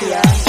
Mafia.